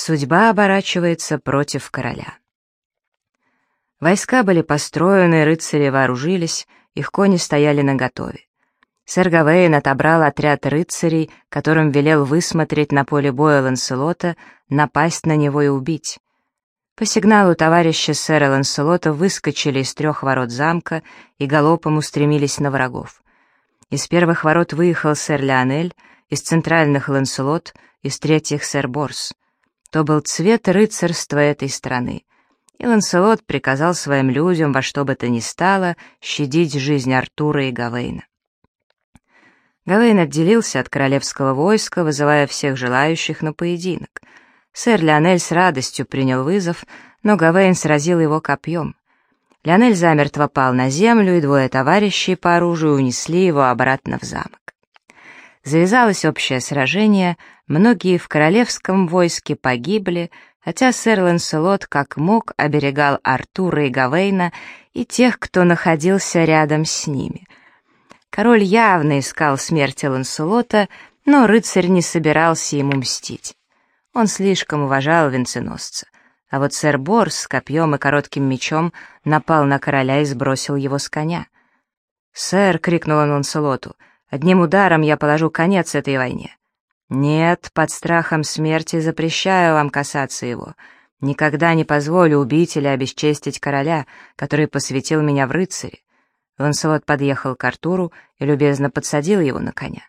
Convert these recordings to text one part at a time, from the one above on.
Судьба оборачивается против короля. Войска были построены, рыцари вооружились, их кони стояли наготове. Сэр Гавейн отобрал отряд рыцарей, которым велел высмотреть на поле боя Ланселота, напасть на него и убить. По сигналу товарища сэра Ланселота выскочили из трех ворот замка и галопом устремились на врагов. Из первых ворот выехал сэр Леонель, из центральных Ланселот, из третьих сэр Борс. То был цвет рыцарства этой страны. И Ланселот приказал своим людям во что бы то ни стало щадить жизнь Артура и Гавейна. Гавейн отделился от королевского войска, вызывая всех желающих на поединок. Сэр Леонель с радостью принял вызов, но Гавейн сразил его копьем. Леонель замертво пал на землю, и двое товарищей по оружию унесли его обратно в замок. Завязалось общее сражение, многие в королевском войске погибли, хотя сэр Ланселот как мог оберегал Артура и Гавейна и тех, кто находился рядом с ними — Король явно искал смерти Ланселота, но рыцарь не собирался ему мстить. Он слишком уважал венценосца. А вот сэр Борс с копьем и коротким мечом напал на короля и сбросил его с коня. «Сэр!» — крикнул он Ланселоту. «Одним ударом я положу конец этой войне». «Нет, под страхом смерти запрещаю вам касаться его. Никогда не позволю убить или обесчестить короля, который посвятил меня в рыцари. Ланселот подъехал к Артуру и любезно подсадил его на коня.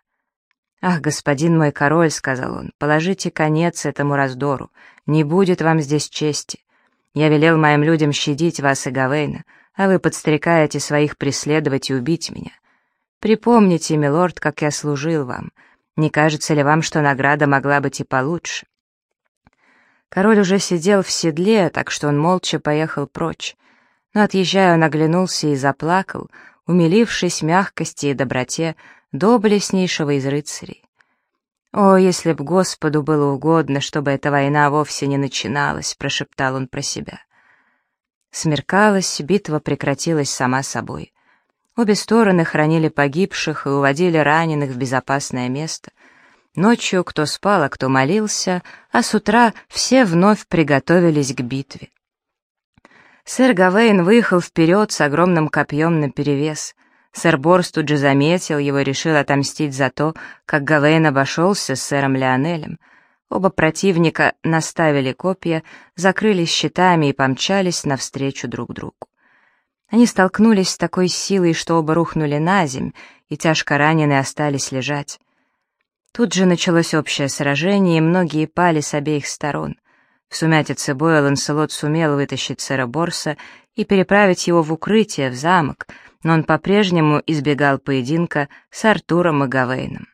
«Ах, господин мой король», — сказал он, — «положите конец этому раздору, не будет вам здесь чести. Я велел моим людям щадить вас и Гавейна, а вы подстрекаете своих преследовать и убить меня. Припомните, милорд, как я служил вам. Не кажется ли вам, что награда могла быть и получше?» Король уже сидел в седле, так что он молча поехал прочь но, отъезжая, он оглянулся и заплакал, умилившись мягкости и доброте доблестнейшего из рыцарей. «О, если б Господу было угодно, чтобы эта война вовсе не начиналась», — прошептал он про себя. Смеркалась, битва прекратилась сама собой. Обе стороны хранили погибших и уводили раненых в безопасное место. Ночью кто спал, а кто молился, а с утра все вновь приготовились к битве. Сэр Гавейн выехал вперед с огромным копьем наперевес. Сэр Борс тут же заметил его и решил отомстить за то, как Гавейн обошелся с сэром Леонелем. Оба противника наставили копья, закрылись щитами и помчались навстречу друг другу. Они столкнулись с такой силой, что оба рухнули на земь, и тяжко раненые остались лежать. Тут же началось общее сражение, и многие пали с обеих сторон — в сумятице боя Ланселот сумел вытащить сэра Борса и переправить его в укрытие, в замок, но он по-прежнему избегал поединка с Артуром и Гавейном.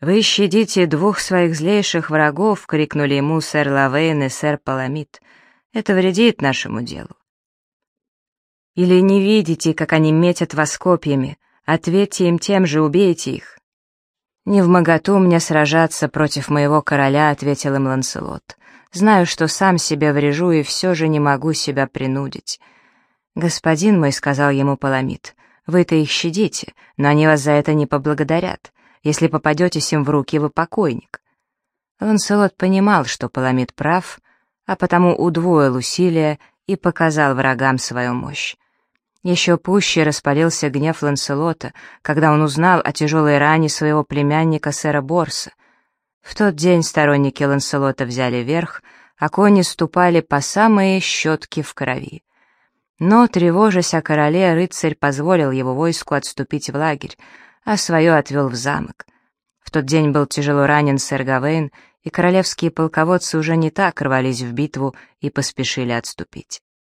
«Вы щадите двух своих злейших врагов!» — крикнули ему сэр Лавейн и сэр Паламид. «Это вредит нашему делу». «Или не видите, как они метят вас копьями? Ответьте им тем же, убейте их!» «Не в моготу мне сражаться против моего короля», — ответил им Ланселот. «Знаю, что сам себя врежу, и все же не могу себя принудить». «Господин мой», — сказал ему Паламид, — «вы-то их щадите, но они вас за это не поблагодарят. Если попадетесь им в руки, вы покойник». Ланселот понимал, что Паламид прав, а потому удвоил усилия и показал врагам свою мощь. Еще пуще распалился гнев Ланселота, когда он узнал о тяжелой ране своего племянника сэра Борса. В тот день сторонники Ланселота взяли верх, а кони ступали по самые щетки в крови. Но, тревожась о короле, рыцарь позволил его войску отступить в лагерь, а свое отвел в замок. В тот день был тяжело ранен сэр Гавейн, и королевские полководцы уже не так рвались в битву и поспешили отступить.